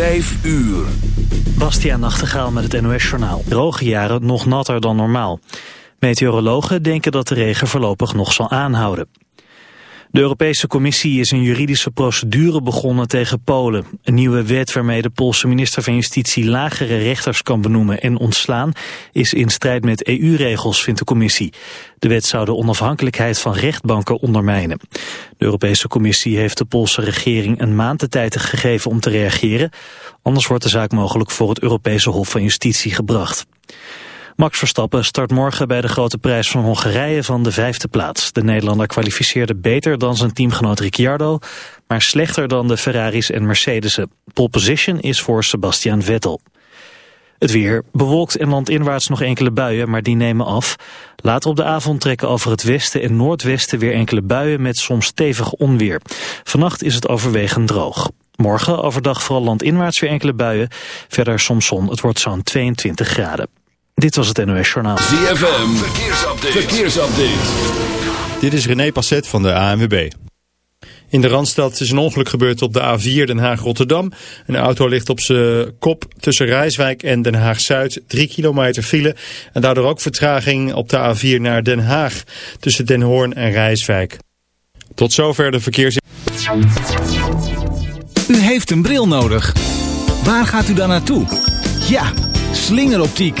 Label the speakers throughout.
Speaker 1: Vijf uur.
Speaker 2: Bastiaan Nachtegaal met het NOS-journaal. Droge jaren nog natter dan normaal. Meteorologen denken dat de regen voorlopig nog zal aanhouden. De Europese Commissie is een juridische procedure begonnen tegen Polen. Een nieuwe wet waarmee de Poolse minister van Justitie lagere rechters kan benoemen en ontslaan is in strijd met EU-regels, vindt de Commissie. De wet zou de onafhankelijkheid van rechtbanken ondermijnen. De Europese Commissie heeft de Poolse regering een maand de tijd gegeven om te reageren. Anders wordt de zaak mogelijk voor het Europese Hof van Justitie gebracht. Max Verstappen start morgen bij de grote prijs van Hongarije van de vijfde plaats. De Nederlander kwalificeerde beter dan zijn teamgenoot Ricciardo, maar slechter dan de Ferraris en Mercedesen. Pole position is voor Sebastian Vettel. Het weer bewolkt en landinwaarts nog enkele buien, maar die nemen af. Later op de avond trekken over het westen en noordwesten weer enkele buien met soms stevig onweer. Vannacht is het overwegend droog. Morgen overdag vooral landinwaarts weer enkele buien. Verder soms zon, het wordt zo'n 22 graden. Dit was het NOS Journaal.
Speaker 1: ZFM, verkeersupdate. verkeersupdate.
Speaker 3: Dit is René Passet van de ANWB. In de Randstad is een ongeluk gebeurd op de A4 Den Haag-Rotterdam. Een auto ligt op zijn kop tussen Rijswijk en Den Haag-Zuid. Drie kilometer file en daardoor ook vertraging op de A4 naar Den Haag. Tussen Den Hoorn en Rijswijk. Tot zover de verkeers...
Speaker 4: U heeft een bril nodig. Waar gaat u dan naartoe? Ja, slingeroptiek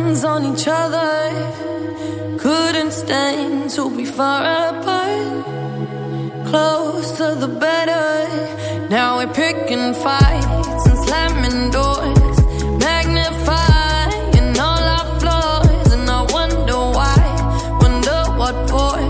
Speaker 5: Hands on each other. Couldn't stand to be far apart. Closer the better. Now we're picking fights and slamming doors. Magnifying all our flaws. And I wonder why, wonder what for.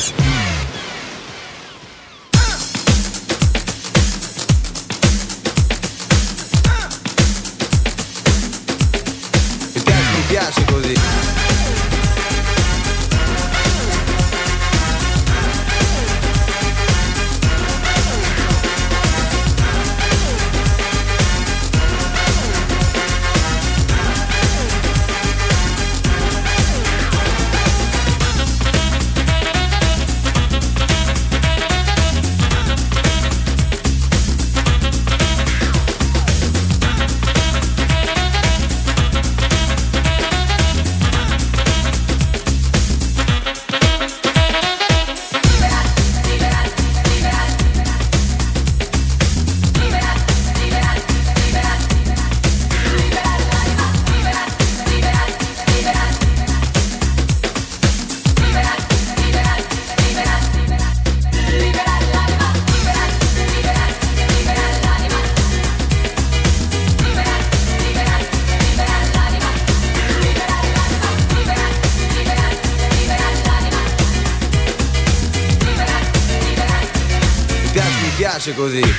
Speaker 6: così.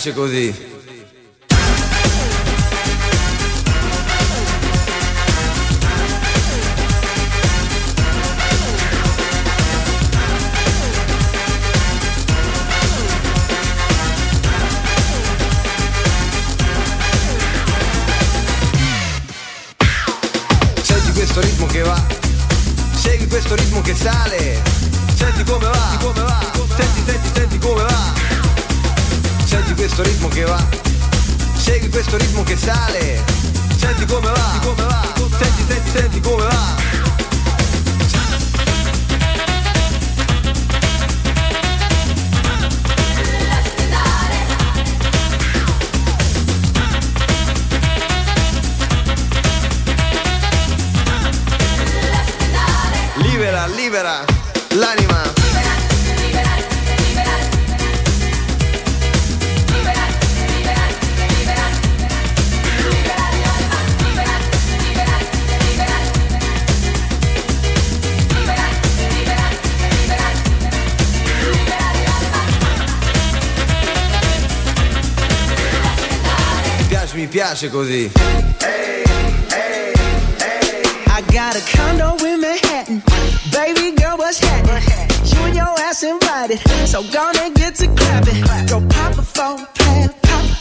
Speaker 6: Piace così. Piace, così.
Speaker 7: I got a condo in Manhattan. Baby girl, what's happening? You and your ass invited. So gonna get to clapping. Go pop a plan. Pop,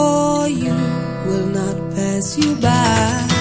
Speaker 7: for you
Speaker 5: will not pass you by.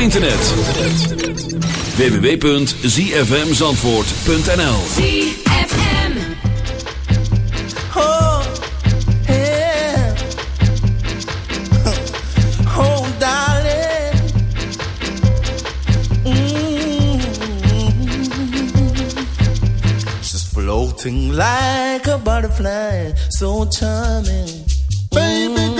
Speaker 1: internet. www.zfmzandvoort.nl
Speaker 5: ZFM
Speaker 8: Oh, yeah Oh, darling mm -hmm. She's floating like a butterfly So charming mm -hmm. Baby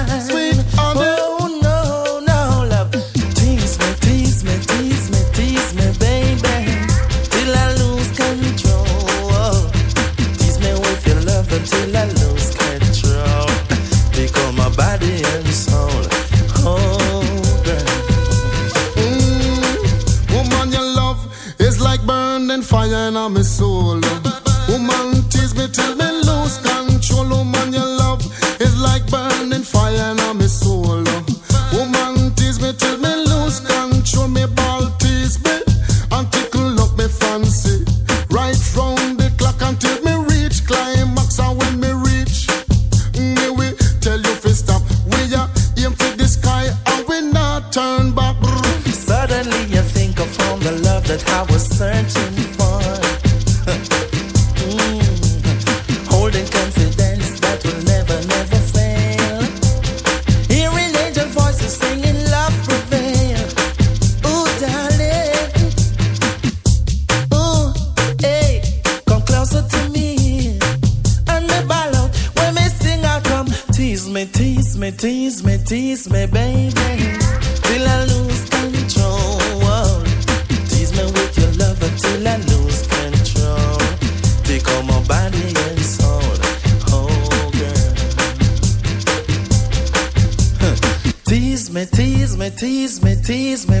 Speaker 8: tease me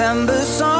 Speaker 9: December song.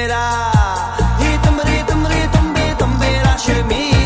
Speaker 10: मेरा। ये तुम रे तुम रे तुम बे तुम मेरा Shami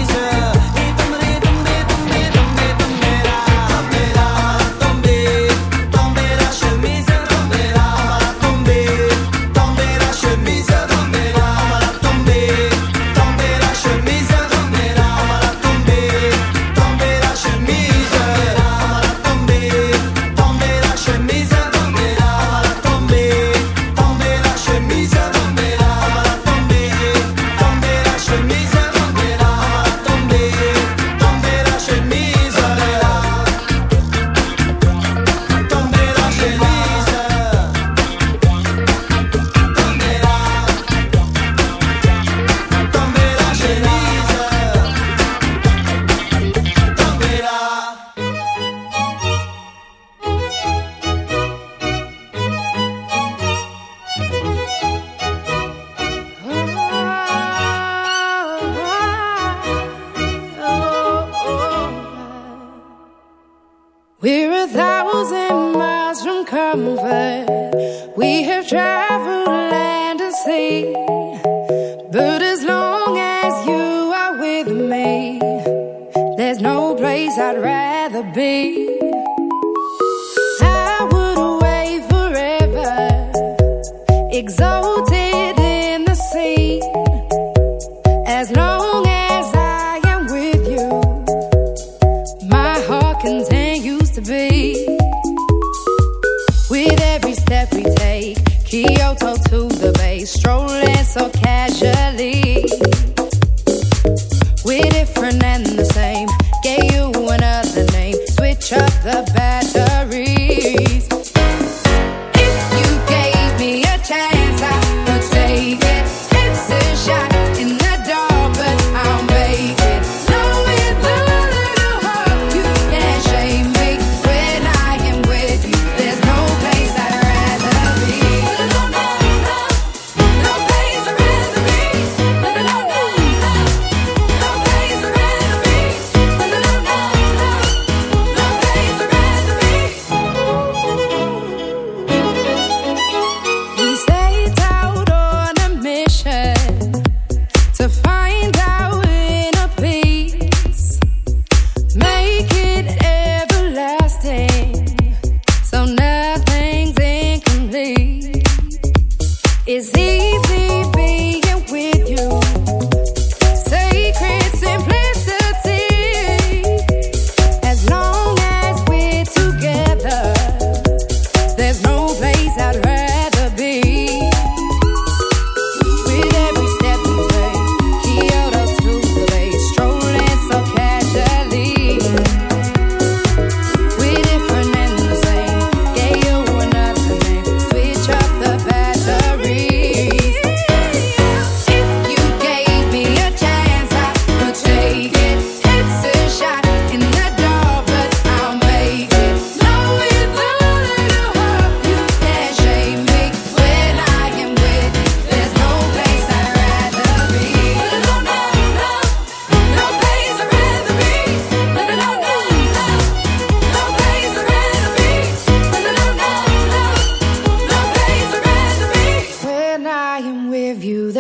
Speaker 10: Chuck the
Speaker 11: batter.